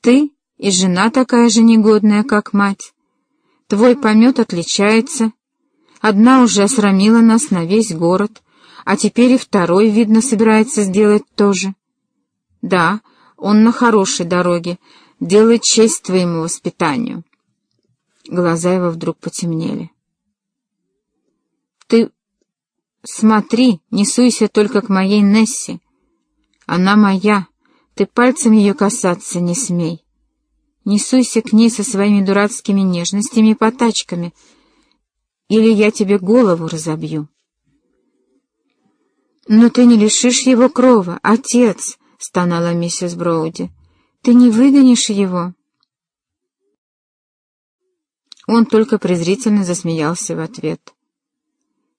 Ты и жена такая же негодная, как мать. Твой помет отличается. Одна уже осрамила нас на весь город, а теперь и второй, видно, собирается сделать то же. Да, он на хорошей дороге, делает честь твоему воспитанию. Глаза его вдруг потемнели. Ты смотри, не суйся только к моей Нессе. Она моя, ты пальцем ее касаться не смей. Не суйся к ней со своими дурацкими нежностями и потачками, или я тебе голову разобью. «Но ты не лишишь его крова, отец!» — стонала миссис Броуди. «Ты не выгонишь его!» Он только презрительно засмеялся в ответ.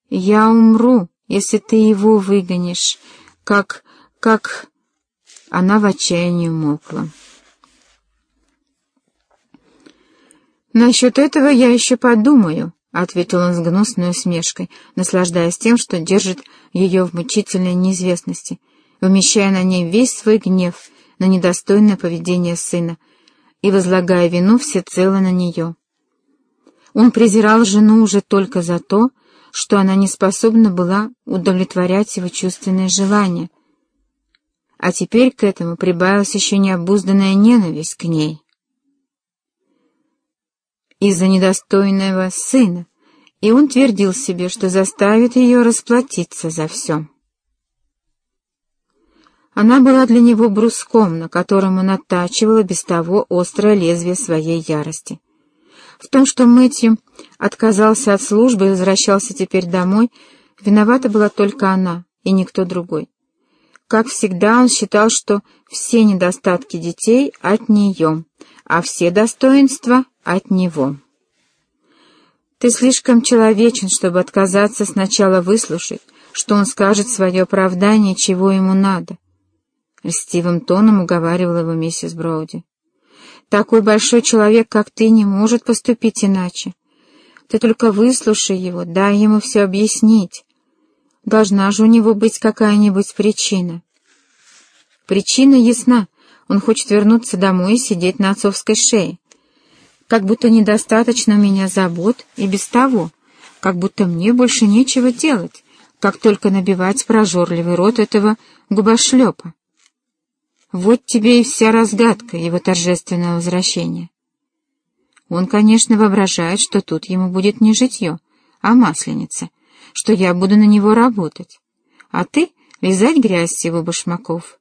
«Я умру, если ты его выгонишь, как... как...» Она в отчаянии умолкла. «Насчет этого я еще подумаю», — ответил он с гнусной усмешкой, наслаждаясь тем, что держит ее в мучительной неизвестности, вымещая на ней весь свой гнев на недостойное поведение сына и возлагая вину всецело на нее. Он презирал жену уже только за то, что она не способна была удовлетворять его чувственные желания — а теперь к этому прибавилась еще необузданная ненависть к ней. Из-за недостойного сына, и он твердил себе, что заставит ее расплатиться за все. Она была для него бруском, на котором он оттачивал без того острое лезвие своей ярости. В том, что Мэтью отказался от службы и возвращался теперь домой, виновата была только она и никто другой. Как всегда, он считал, что все недостатки детей от нее, а все достоинства от него. Ты слишком человечен, чтобы отказаться сначала выслушать, что он скажет свое оправдание, чего ему надо. Льстивым тоном уговаривала его миссис Броуди. Такой большой человек, как ты, не может поступить иначе. Ты только выслушай его, дай ему все объяснить. Должна же у него быть какая-нибудь причина. Причина ясна. Он хочет вернуться домой и сидеть на отцовской шее. Как будто недостаточно у меня забот и без того. Как будто мне больше нечего делать, как только набивать прожорливый рот этого губошлепа. Вот тебе и вся разгадка его торжественного возвращения. Он, конечно, воображает, что тут ему будет не житье, а масленица — что я буду на него работать, а ты — вязать грязь с его башмаков.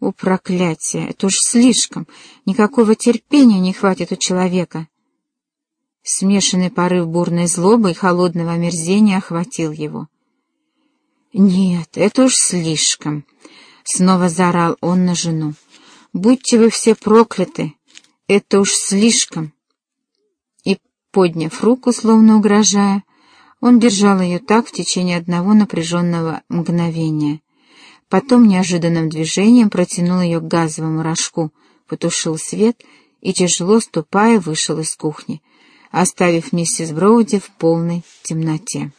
О, проклятие! Это уж слишком! Никакого терпения не хватит у человека. Смешанный порыв бурной злобы и холодного омерзения охватил его. «Нет, это уж слишком!» — снова заорал он на жену. «Будьте вы все прокляты! Это уж слишком!» И, подняв руку, словно угрожая, он держал ее так в течение одного напряженного мгновения. Потом неожиданным движением протянул ее к газовому рожку, потушил свет и, тяжело ступая, вышел из кухни, оставив миссис Броуди в полной темноте.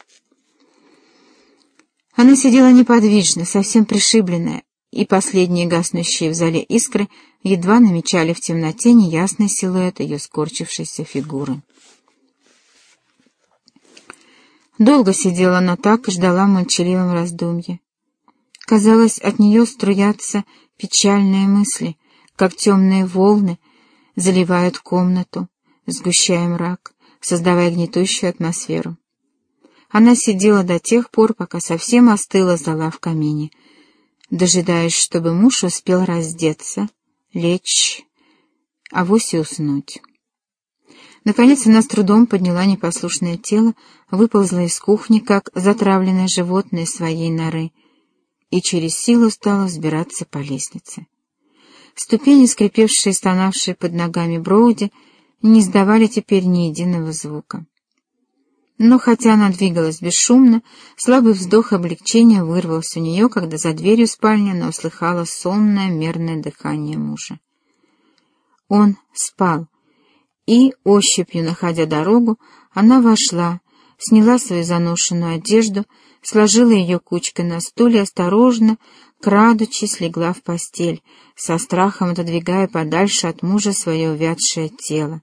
Она сидела неподвижно, совсем пришибленная, и последние гаснущие в зале искры едва намечали в темноте неясный силуэт ее скорчившейся фигуры. Долго сидела она так и ждала молчаливом раздумья. Казалось, от нее струятся печальные мысли, как темные волны заливают комнату, сгущая мрак, создавая гнетущую атмосферу. Она сидела до тех пор, пока совсем остыла зола в камине, дожидаясь, чтобы муж успел раздеться, лечь, а вовсе уснуть. Наконец она с трудом подняла непослушное тело, выползла из кухни, как затравленное животное своей норы, и через силу стала взбираться по лестнице. Ступени, скрипевшие и стонавшие под ногами Броуди, не издавали теперь ни единого звука. Но хотя она двигалась бесшумно, слабый вздох облегчения вырвался у нее, когда за дверью спальни она услыхала сонное мерное дыхание мужа. Он спал, и, ощупью находя дорогу, она вошла, сняла свою заношенную одежду, сложила ее кучкой на стуле осторожно, крадучись, легла в постель, со страхом отодвигая подальше от мужа свое увядшее тело.